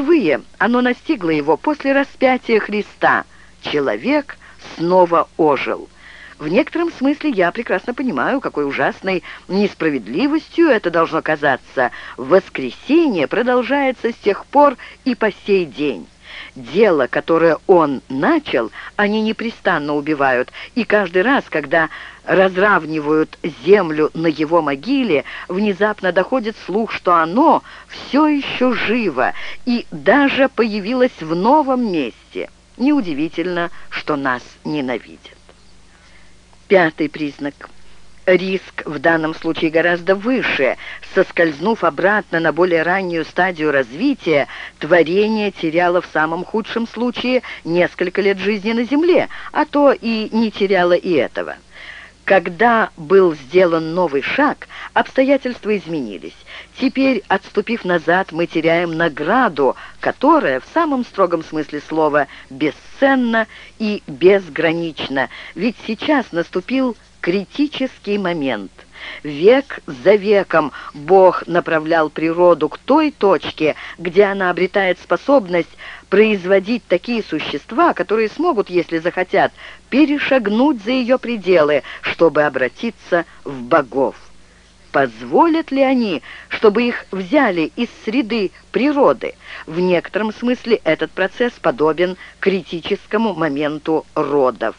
Впервые оно настигло его после распятия Христа. Человек снова ожил. В некотором смысле я прекрасно понимаю, какой ужасной несправедливостью это должно казаться. Воскресенье продолжается с тех пор и по сей день. Дело, которое он начал, они непрестанно убивают, и каждый раз, когда разравнивают землю на его могиле, внезапно доходит слух, что оно все еще живо и даже появилось в новом месте. Неудивительно, что нас ненавидят. Пятый признак. Риск в данном случае гораздо выше. Соскользнув обратно на более раннюю стадию развития, творение теряло в самом худшем случае несколько лет жизни на Земле, а то и не теряло и этого. Когда был сделан новый шаг, обстоятельства изменились. Теперь, отступив назад, мы теряем награду, которая в самом строгом смысле слова бесценна и безгранична, ведь сейчас наступил критический момент. Век за веком Бог направлял природу к той точке, где она обретает способность производить такие существа, которые смогут, если захотят, перешагнуть за ее пределы, чтобы обратиться в богов. Позволят ли они, чтобы их взяли из среды природы? В некотором смысле этот процесс подобен критическому моменту родов.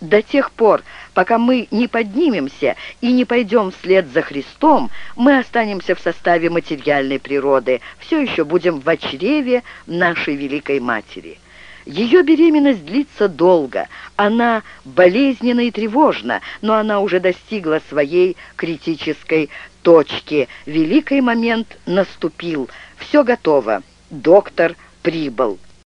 До тех пор, пока мы не поднимемся и не пойдем вслед за Христом, мы останемся в составе материальной природы, все еще будем в очреве нашей Великой Матери. Ее беременность длится долго, она болезненна и тревожна, но она уже достигла своей критической точки. Великий момент наступил, все готово, доктор прибыл.